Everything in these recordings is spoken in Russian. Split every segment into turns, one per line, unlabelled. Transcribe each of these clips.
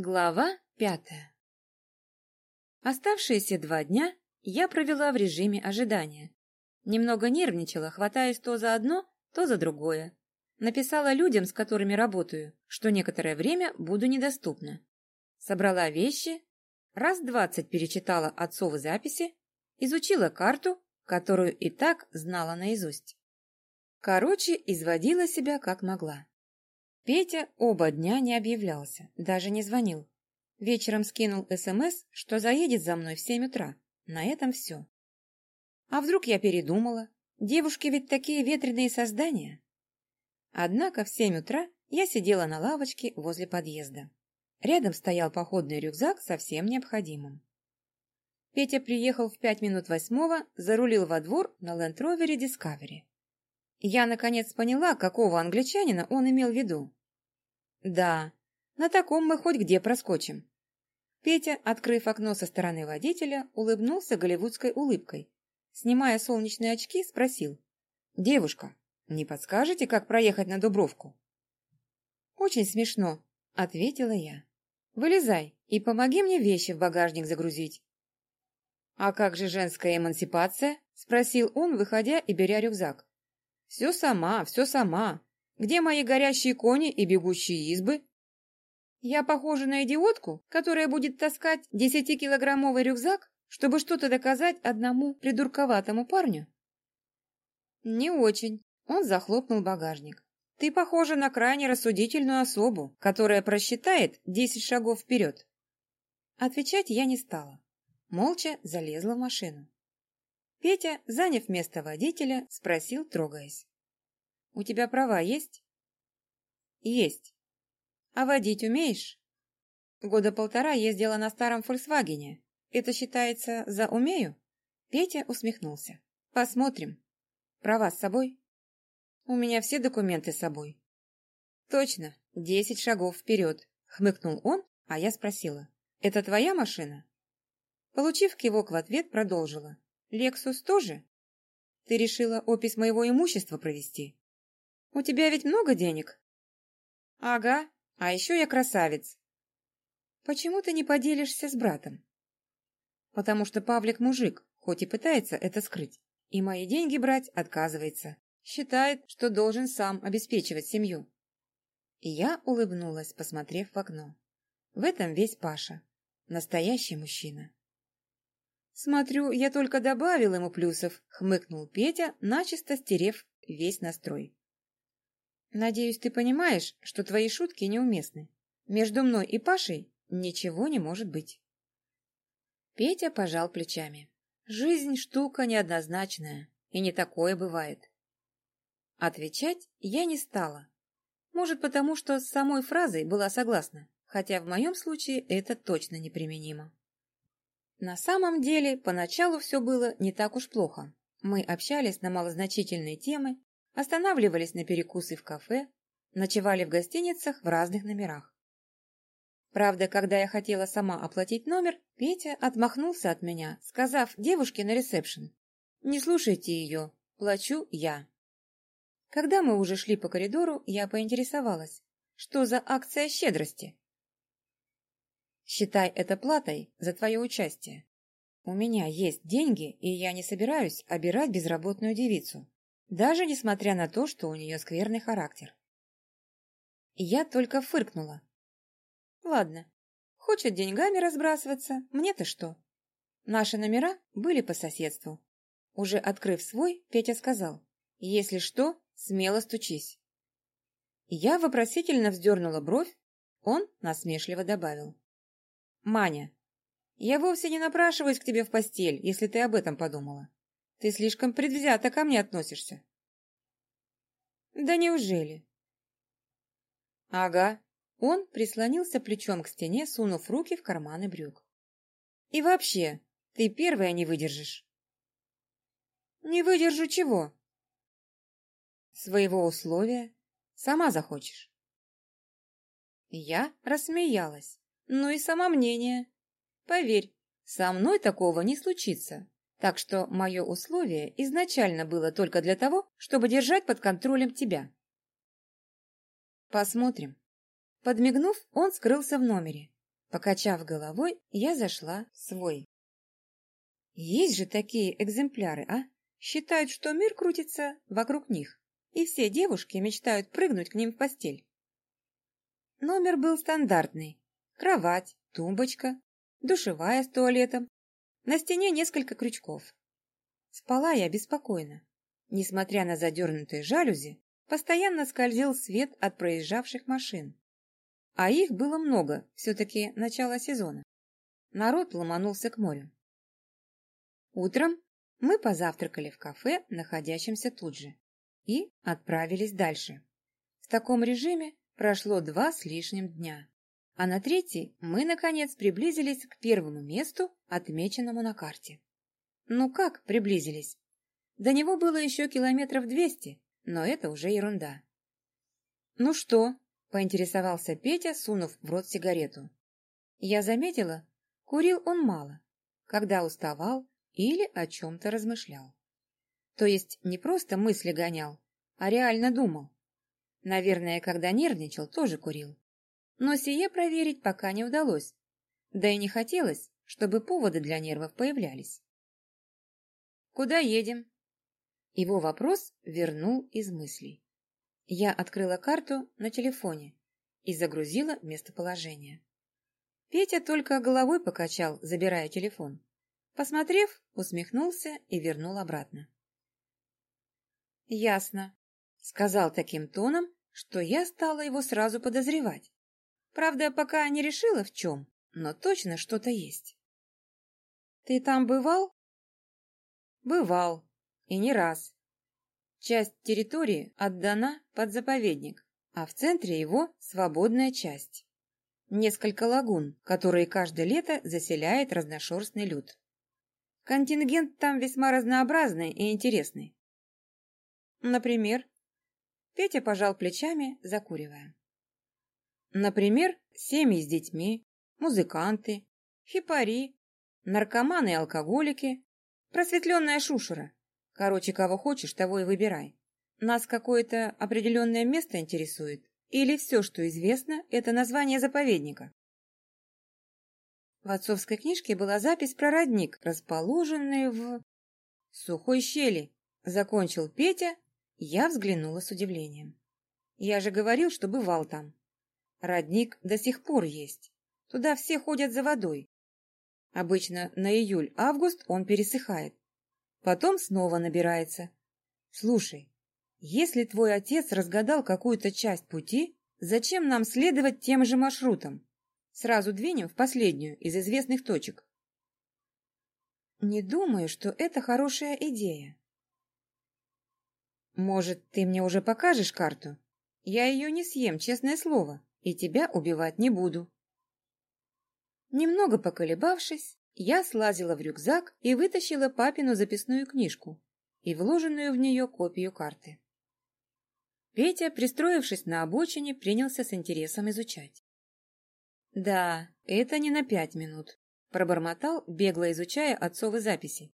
Глава пятая Оставшиеся два дня я провела в режиме ожидания. Немного нервничала, хватаясь то за одно, то за другое. Написала людям, с которыми работаю, что некоторое время буду недоступна. Собрала вещи, раз двадцать перечитала отцовы записи, изучила карту, которую и так знала наизусть. Короче, изводила себя как могла. Петя оба дня не объявлялся, даже не звонил. Вечером скинул СМС, что заедет за мной в семь утра. На этом все. А вдруг я передумала? Девушки ведь такие ветреные создания. Однако в семь утра я сидела на лавочке возле подъезда. Рядом стоял походный рюкзак со всем необходимым. Петя приехал в пять минут восьмого, зарулил во двор на Лэнд-Ровере Discovery. Я, наконец, поняла, какого англичанина он имел в виду. Да, на таком мы хоть где проскочим. Петя, открыв окно со стороны водителя, улыбнулся голливудской улыбкой. Снимая солнечные очки, спросил. «Девушка, не подскажете, как проехать на Дубровку?» «Очень смешно», — ответила я. «Вылезай и помоги мне вещи в багажник загрузить». «А как же женская эмансипация?» — спросил он, выходя и беря рюкзак. «Все сама, все сама. Где мои горящие кони и бегущие избы? Я похожа на идиотку, которая будет таскать десятикилограммовый рюкзак, чтобы что-то доказать одному придурковатому парню? Не очень. Он захлопнул багажник. Ты похожа на крайне рассудительную особу, которая просчитает десять шагов вперед. Отвечать я не стала. Молча залезла в машину. Петя, заняв место водителя, спросил, трогаясь. У тебя права есть? Есть. А водить умеешь? Года полтора ездила на старом «Фольксвагене». Это считается за умею? Петя усмехнулся. Посмотрим. Права с собой? У меня все документы с собой. Точно, десять шагов вперед, хмыкнул он, а я спросила. Это твоя машина? Получив кивок в ответ, продолжила. Лексус тоже? Ты решила опись моего имущества провести? У тебя ведь много денег? Ага, а еще я красавец. Почему ты не поделишься с братом? Потому что Павлик мужик, хоть и пытается это скрыть, и мои деньги брать отказывается. Считает, что должен сам обеспечивать семью. И я улыбнулась, посмотрев в окно. В этом весь Паша. Настоящий мужчина. «Смотрю, я только добавил ему плюсов», — хмыкнул Петя, начисто стерев весь настрой. Надеюсь, ты понимаешь, что твои шутки неуместны. Между мной и Пашей ничего не может быть. Петя пожал плечами. Жизнь штука неоднозначная, и не такое бывает. Отвечать я не стала. Может, потому что с самой фразой была согласна, хотя в моем случае это точно неприменимо. На самом деле, поначалу все было не так уж плохо. Мы общались на малозначительные темы, останавливались на перекусы в кафе, ночевали в гостиницах в разных номерах. Правда, когда я хотела сама оплатить номер, Петя отмахнулся от меня, сказав девушке на ресепшн, «Не слушайте ее, плачу я». Когда мы уже шли по коридору, я поинтересовалась, что за акция щедрости? Считай это платой за твое участие. У меня есть деньги, и я не собираюсь обирать безработную девицу даже несмотря на то, что у нее скверный характер. Я только фыркнула. Ладно, хочет деньгами разбрасываться, мне-то что? Наши номера были по соседству. Уже открыв свой, Петя сказал, если что, смело стучись. Я вопросительно вздернула бровь, он насмешливо добавил. «Маня, я вовсе не напрашиваюсь к тебе в постель, если ты об этом подумала. Ты слишком предвзято ко мне относишься. Да неужели? Ага. Он прислонился плечом к стене, сунув руки в карманы брюк. И вообще, ты первая не выдержишь. Не выдержу чего? Своего условия. Сама захочешь. Я рассмеялась. Ну и самомнение. Поверь, со мной такого не случится. Так что мое условие изначально было только для того, чтобы держать под контролем тебя. Посмотрим. Подмигнув, он скрылся в номере. Покачав головой, я зашла в свой. Есть же такие экземпляры, а? Считают, что мир крутится вокруг них, и все девушки мечтают прыгнуть к ним в постель. Номер был стандартный. Кровать, тумбочка, душевая с туалетом. На стене несколько крючков. Спала я беспокойно. Несмотря на задернутые жалюзи, постоянно скользил свет от проезжавших машин. А их было много, все-таки начало сезона. Народ ломанулся к морю. Утром мы позавтракали в кафе, находящемся тут же, и отправились дальше. В таком режиме прошло два с лишним дня. А на третий мы, наконец, приблизились к первому месту, отмеченному на карте. Ну как приблизились? До него было еще километров двести, но это уже ерунда. «Ну что?» — поинтересовался Петя, сунув в рот сигарету. Я заметила, курил он мало, когда уставал или о чем-то размышлял. То есть не просто мысли гонял, а реально думал. Наверное, когда нервничал, тоже курил. Но сие проверить пока не удалось. Да и не хотелось, чтобы поводы для нервов появлялись. «Куда едем?» Его вопрос вернул из мыслей. Я открыла карту на телефоне и загрузила местоположение. Петя только головой покачал, забирая телефон. Посмотрев, усмехнулся и вернул обратно. «Ясно», — сказал таким тоном, что я стала его сразу подозревать. Правда, пока не решила в чем, но точно что-то есть. «Ты там бывал?» «Бывал. И не раз. Часть территории отдана под заповедник, а в центре его свободная часть. Несколько лагун, которые каждое лето заселяет разношерстный люд. Контингент там весьма разнообразный и интересный. Например, Петя пожал плечами, закуривая. Например, семьи с детьми, музыканты, хипари, наркоманы и алкоголики, просветленная шушера, Короче, кого хочешь, того и выбирай. Нас какое-то определенное место интересует? Или все, что известно, это название заповедника? В отцовской книжке была запись про родник, расположенный в... Сухой щели. Закончил Петя, я взглянула с удивлением. Я же говорил, что бывал там. Родник до сих пор есть. Туда все ходят за водой. Обычно на июль-август он пересыхает. Потом снова набирается. Слушай, если твой отец разгадал какую-то часть пути, зачем нам следовать тем же маршрутам? Сразу двинем в последнюю из известных точек. Не думаю, что это хорошая идея. Может, ты мне уже покажешь карту? Я ее не съем, честное слово, и тебя убивать не буду. Немного поколебавшись, я слазила в рюкзак и вытащила папину записную книжку и вложенную в нее копию карты. Петя, пристроившись на обочине, принялся с интересом изучать. «Да, это не на пять минут», — пробормотал, бегло изучая отцовы записи.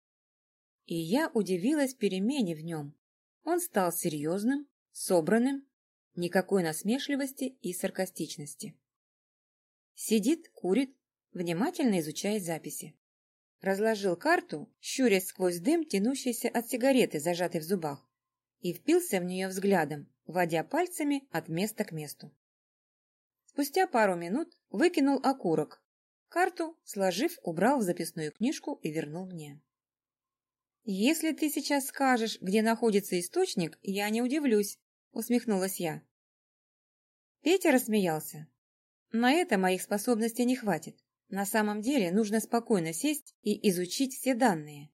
И я удивилась перемене в нем. Он стал серьезным, собранным, никакой насмешливости и саркастичности. Сидит, курит, внимательно изучает записи. Разложил карту, щурясь сквозь дым, тянущийся от сигареты, зажатой в зубах, и впился в нее взглядом, водя пальцами от места к месту. Спустя пару минут выкинул окурок. Карту, сложив, убрал в записную книжку и вернул мне. «Если ты сейчас скажешь, где находится источник, я не удивлюсь», — усмехнулась я. Петя рассмеялся. «На это моих способностей не хватит. На самом деле нужно спокойно сесть и изучить все данные.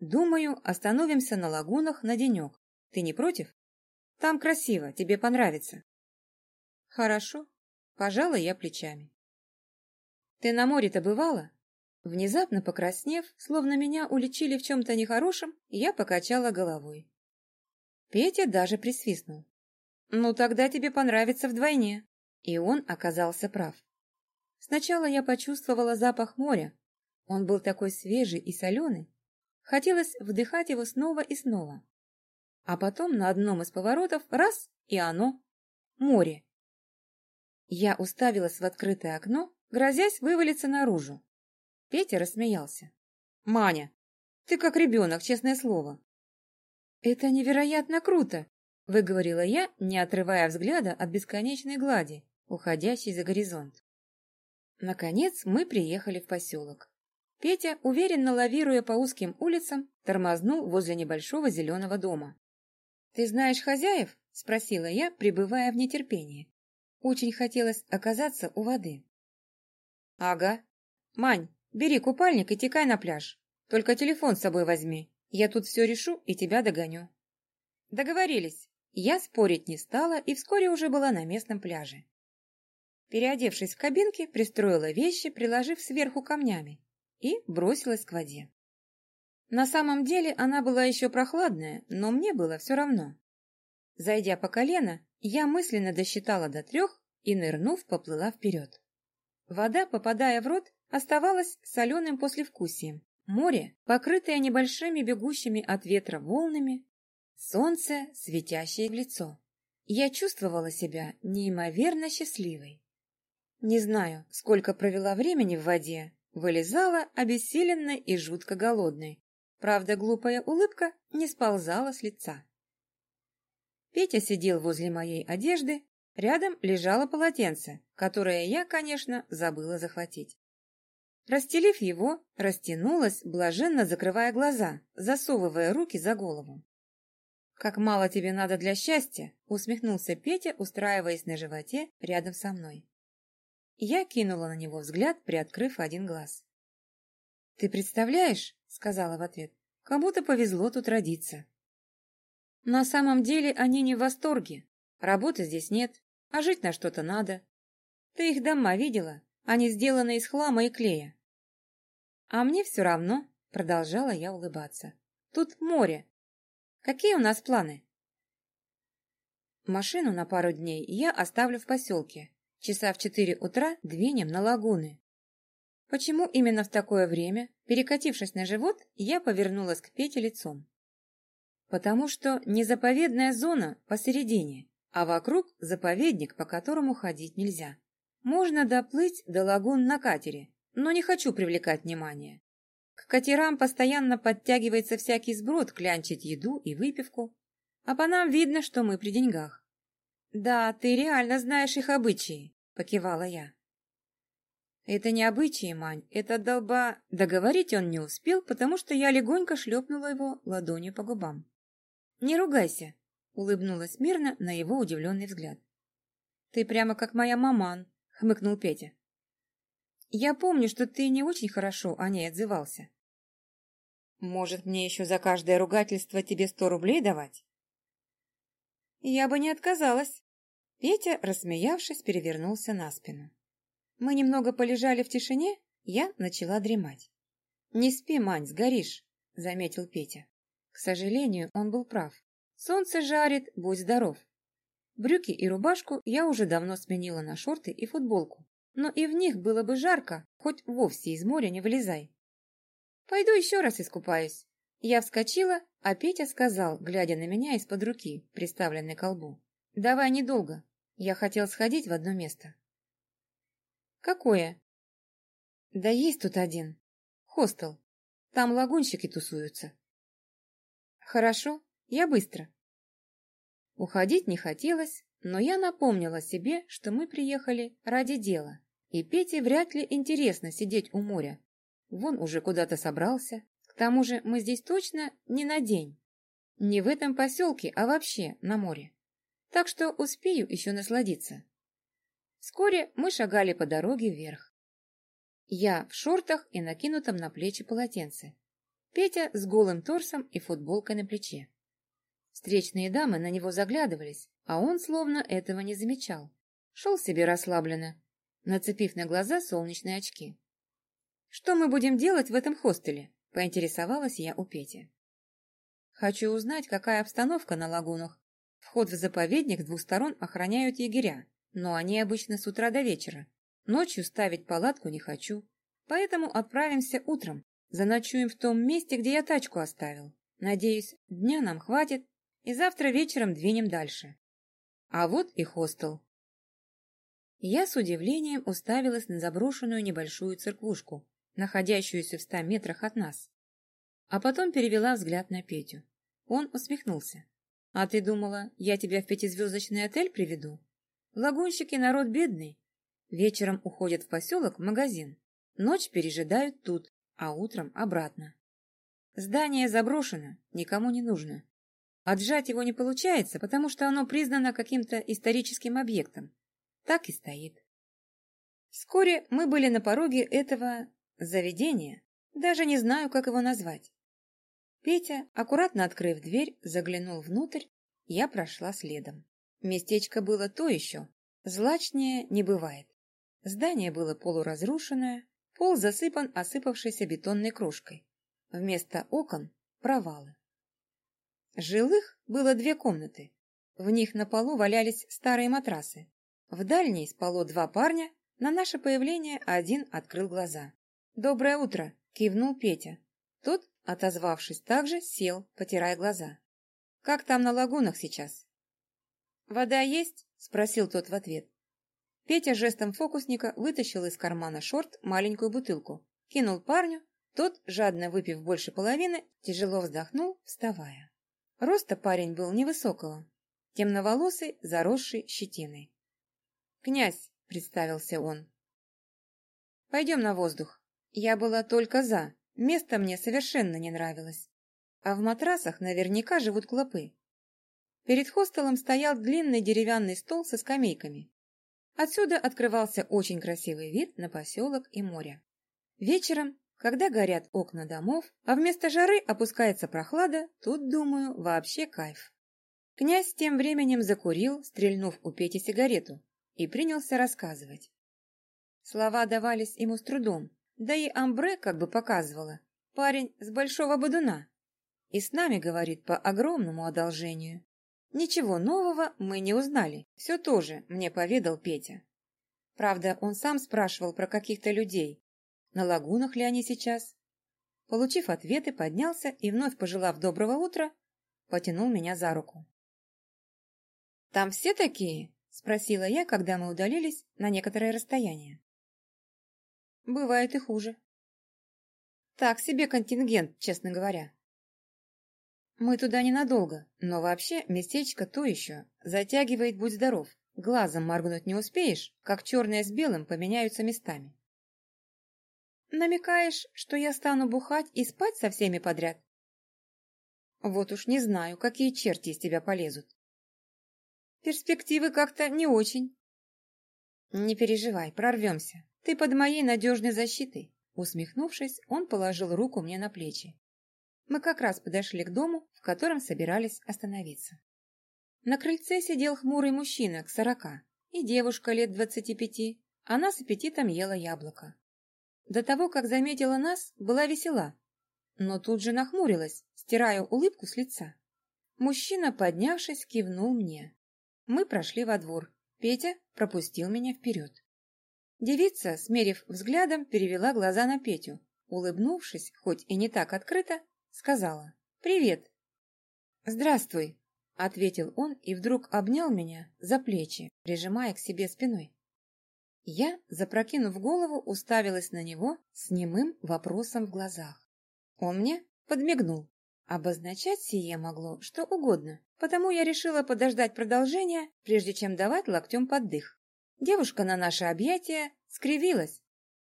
Думаю, остановимся на лагунах на денек. Ты не против? Там красиво, тебе понравится. Хорошо. Пожалуй, я плечами. Ты на море-то бывала? Внезапно покраснев, словно меня уличили в чем-то нехорошем, я покачала головой. Петя даже присвистнул. «Ну, тогда тебе понравится вдвойне». И он оказался прав. Сначала я почувствовала запах моря. Он был такой свежий и соленый. Хотелось вдыхать его снова и снова. А потом на одном из поворотов раз — и оно — море. Я уставилась в открытое окно, грозясь вывалиться наружу. Петя рассмеялся. «Маня, ты как ребенок, честное слово». «Это невероятно круто!» — выговорила я, не отрывая взгляда от бесконечной глади, уходящей за горизонт. Наконец мы приехали в поселок. Петя, уверенно лавируя по узким улицам, тормознул возле небольшого зеленого дома. «Ты знаешь хозяев?» — спросила я, пребывая в нетерпении. Очень хотелось оказаться у воды. «Ага. Мань, бери купальник и текай на пляж. Только телефон с собой возьми. Я тут все решу и тебя догоню». Договорились. Я спорить не стала и вскоре уже была на местном пляже. Переодевшись в кабинке, пристроила вещи, приложив сверху камнями, и бросилась к воде. На самом деле она была еще прохладная, но мне было все равно. Зайдя по колено, я мысленно досчитала до трех и, нырнув, поплыла вперед. Вода, попадая в рот, оставалась соленым послевкусием. Море, покрытое небольшими бегущими от ветра волнами, солнце, светящее в лицо. Я чувствовала себя неимоверно счастливой. Не знаю, сколько провела времени в воде, Вылезала обессиленной и жутко голодной. Правда, глупая улыбка не сползала с лица. Петя сидел возле моей одежды, рядом лежало полотенце, которое я, конечно, забыла захватить. Расстелив его, растянулась, блаженно закрывая глаза, засовывая руки за голову. «Как мало тебе надо для счастья!» — усмехнулся Петя, устраиваясь на животе рядом со мной. Я кинула на него взгляд, приоткрыв один глаз. «Ты представляешь?» — сказала в ответ. «Кому-то повезло тут родиться». На самом деле они не в восторге. Работы здесь нет, а жить на что-то надо. Ты их дома видела? Они сделаны из хлама и клея. А мне все равно, продолжала я улыбаться. Тут море. Какие у нас планы? Машину на пару дней я оставлю в поселке. Часа в четыре утра двинем на лагуны. Почему именно в такое время, перекатившись на живот, я повернулась к Пете лицом? Потому что не заповедная зона посередине, а вокруг заповедник, по которому ходить нельзя. Можно доплыть до лагун на катере, но не хочу привлекать внимание. К катерам постоянно подтягивается всякий сброд клянчить еду и выпивку, а по нам видно, что мы при деньгах. «Да, ты реально знаешь их обычаи», — покивала я. «Это не обычаи, Мань, это долба...» Договорить он не успел, потому что я легонько шлепнула его ладонью по губам. «Не ругайся», — улыбнулась мирно на его удивленный взгляд. «Ты прямо как моя маман», — хмыкнул Петя. «Я помню, что ты не очень хорошо о ней отзывался». «Может, мне еще за каждое ругательство тебе сто рублей давать?» «Я бы не отказалась». Петя, рассмеявшись, перевернулся на спину. Мы немного полежали в тишине, я начала дремать. «Не спи, Мань, сгоришь», — заметил Петя. К сожалению, он был прав. Солнце жарит, будь здоров. Брюки и рубашку я уже давно сменила на шорты и футболку, но и в них было бы жарко, хоть вовсе из моря не вылезай. Пойду еще раз искупаюсь. Я вскочила, а Петя сказал, глядя на меня из-под руки, приставленной к колбу. «Давай недолго. Я хотел сходить в одно место». «Какое?» «Да есть тут один. Хостел. Там лагунщики тусуются». «Хорошо, я быстро». Уходить не хотелось, но я напомнила себе, что мы приехали ради дела, и Пете вряд ли интересно сидеть у моря. Вон уже куда-то собрался, к тому же мы здесь точно не на день. Не в этом поселке, а вообще на море. Так что успею еще насладиться. Вскоре мы шагали по дороге вверх. Я в шортах и накинутом на плечи полотенце. Петя с голым торсом и футболкой на плече. Встречные дамы на него заглядывались, а он словно этого не замечал. Шел себе расслабленно, нацепив на глаза солнечные очки. «Что мы будем делать в этом хостеле?» Поинтересовалась я у Пети. Хочу узнать, какая обстановка на лагунах. Вход в заповедник с двух сторон охраняют егеря, но они обычно с утра до вечера. Ночью ставить палатку не хочу. Поэтому отправимся утром. Заночуем в том месте, где я тачку оставил. Надеюсь, дня нам хватит, и завтра вечером двинем дальше. А вот и хостел. Я с удивлением уставилась на заброшенную небольшую церквушку, находящуюся в ста метрах от нас. А потом перевела взгляд на Петю. Он усмехнулся. «А ты думала, я тебя в пятизвездочный отель приведу? Лагунщики народ бедный. Вечером уходят в поселок магазин. Ночь пережидают тут, а утром обратно. Здание заброшено, никому не нужно. Отжать его не получается, потому что оно признано каким-то историческим объектом. Так и стоит. Вскоре мы были на пороге этого заведения, даже не знаю, как его назвать. Петя, аккуратно открыв дверь, заглянул внутрь, я прошла следом. Местечко было то еще, злачнее не бывает. Здание было полуразрушенное, пол засыпан осыпавшейся бетонной крошкой. Вместо окон – провалы. Жилых было две комнаты. В них на полу валялись старые матрасы. В дальней спало два парня. На наше появление один открыл глаза. «Доброе утро!» – кивнул Петя. Тот, отозвавшись также, сел, потирая глаза. «Как там на лагунах сейчас?» «Вода есть?» – спросил тот в ответ. Петя жестом фокусника вытащил из кармана шорт маленькую бутылку, кинул парню, тот, жадно выпив больше половины, тяжело вздохнул, вставая. Роста парень был невысокого, темноволосый, заросший щетиной. «Князь», — представился он. «Пойдем на воздух. Я была только за, место мне совершенно не нравилось. А в матрасах наверняка живут клопы». Перед хостелом стоял длинный деревянный стол со скамейками. Отсюда открывался очень красивый вид на поселок и море. Вечером когда горят окна домов, а вместо жары опускается прохлада, тут, думаю, вообще кайф. Князь тем временем закурил, стрельнув у Пети сигарету, и принялся рассказывать. Слова давались ему с трудом, да и амбре как бы показывала. Парень с большого бодуна. И с нами говорит по огромному одолжению. Ничего нового мы не узнали, все тоже мне поведал Петя. Правда, он сам спрашивал про каких-то людей, на лагунах ли они сейчас? Получив ответы, поднялся и, вновь пожелав доброго утра, потянул меня за руку. «Там все такие?» — спросила я, когда мы удалились на некоторое расстояние. «Бывает и хуже». «Так себе контингент, честно говоря». «Мы туда ненадолго, но вообще местечко то еще. Затягивает, будь здоров. Глазом моргнуть не успеешь, как черное с белым поменяются местами». Намекаешь, что я стану бухать и спать со всеми подряд? Вот уж не знаю, какие черти из тебя полезут. Перспективы как-то не очень. Не переживай, прорвемся. Ты под моей надежной защитой. Усмехнувшись, он положил руку мне на плечи. Мы как раз подошли к дому, в котором собирались остановиться. На крыльце сидел хмурый мужчина к сорока и девушка лет двадцати пяти. Она с аппетитом ела яблоко. До того, как заметила нас, была весела, но тут же нахмурилась, стирая улыбку с лица. Мужчина, поднявшись, кивнул мне. Мы прошли во двор. Петя пропустил меня вперед. Девица, смерив взглядом, перевела глаза на Петю. Улыбнувшись, хоть и не так открыто, сказала «Привет». «Здравствуй», — ответил он и вдруг обнял меня за плечи, прижимая к себе спиной. Я, запрокинув голову, уставилась на него с немым вопросом в глазах. Он мне подмигнул. Обозначать сие могло что угодно, потому я решила подождать продолжения, прежде чем давать локтем под дых. Девушка на наше объятие скривилась,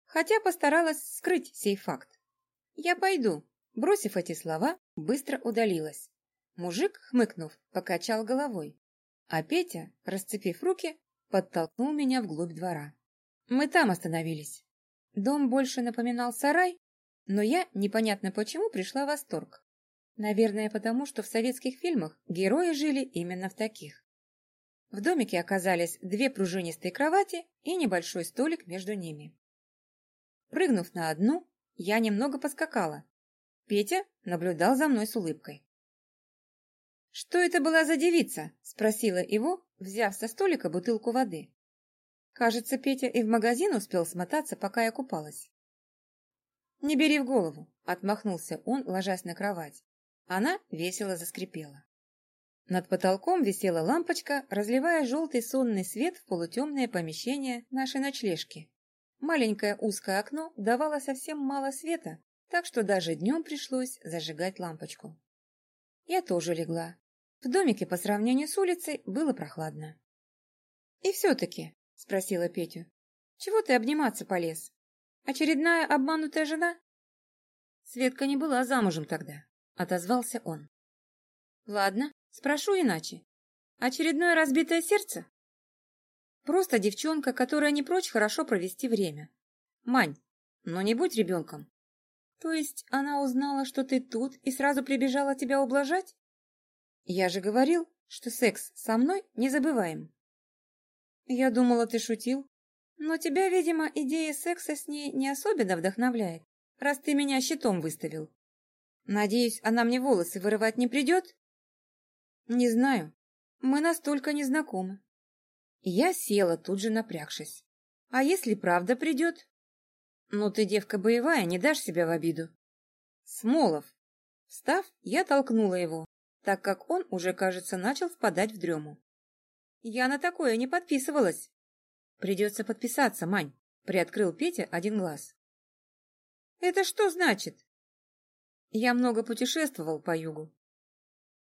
хотя постаралась скрыть сей факт. «Я пойду», бросив эти слова, быстро удалилась. Мужик, хмыкнув, покачал головой, а Петя, расцепив руки, подтолкнул меня вглубь двора. Мы там остановились. Дом больше напоминал сарай, но я, непонятно почему, пришла в восторг. Наверное, потому что в советских фильмах герои жили именно в таких. В домике оказались две пружинистые кровати и небольшой столик между ними. Прыгнув на одну, я немного поскакала. Петя наблюдал за мной с улыбкой. «Что это была за девица?» – спросила его, взяв со столика бутылку воды. Кажется, Петя и в магазин успел смотаться, пока я купалась. «Не бери в голову», — отмахнулся он, ложась на кровать. Она весело заскрипела. Над потолком висела лампочка, разливая желтый сонный свет в полутемное помещение нашей ночлежки. Маленькое узкое окно давало совсем мало света, так что даже днем пришлось зажигать лампочку. Я тоже легла. В домике по сравнению с улицей было прохладно. «И все-таки», — спросила Петю, — «чего ты обниматься полез? Очередная обманутая жена?» Светка не была замужем тогда, — отозвался он. «Ладно, спрошу иначе. Очередное разбитое сердце?» «Просто девчонка, которая не прочь хорошо провести время. Мань, но не будь ребенком. То есть она узнала, что ты тут и сразу прибежала тебя ублажать? Я же говорил, что секс со мной не забываем. Я думала, ты шутил. Но тебя, видимо, идея секса с ней не особенно вдохновляет, раз ты меня щитом выставил. Надеюсь, она мне волосы вырывать не придет? Не знаю. Мы настолько не знакомы. Я села, тут же напрягшись. А если правда придет? Ну ты, девка боевая, не дашь себя в обиду. Смолов. Встав, я толкнула его, так как он уже, кажется, начал впадать в дрему. Я на такое не подписывалась. Придется подписаться, Мань, приоткрыл Петя один глаз. Это что значит? Я много путешествовал по югу.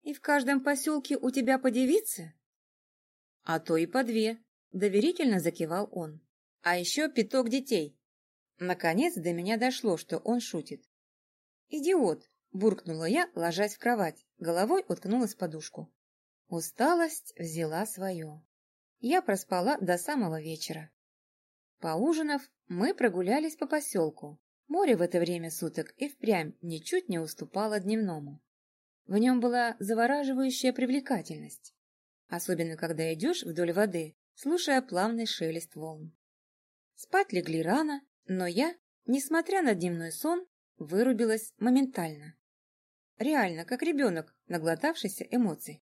И в каждом поселке у тебя по девице? А то и по две, доверительно закивал он. А еще пяток детей. Наконец до меня дошло, что он шутит. «Идиот!» – буркнула я, ложась в кровать, головой уткнулась в подушку. Усталость взяла свое. Я проспала до самого вечера. Поужинав, мы прогулялись по поселку. Море в это время суток и впрямь ничуть не уступало дневному. В нем была завораживающая привлекательность, особенно когда идешь вдоль воды, слушая плавный шелест волн. Спать легли рано, но я, несмотря на дневной сон, вырубилась моментально. Реально, как ребенок, наглотавшийся эмоций.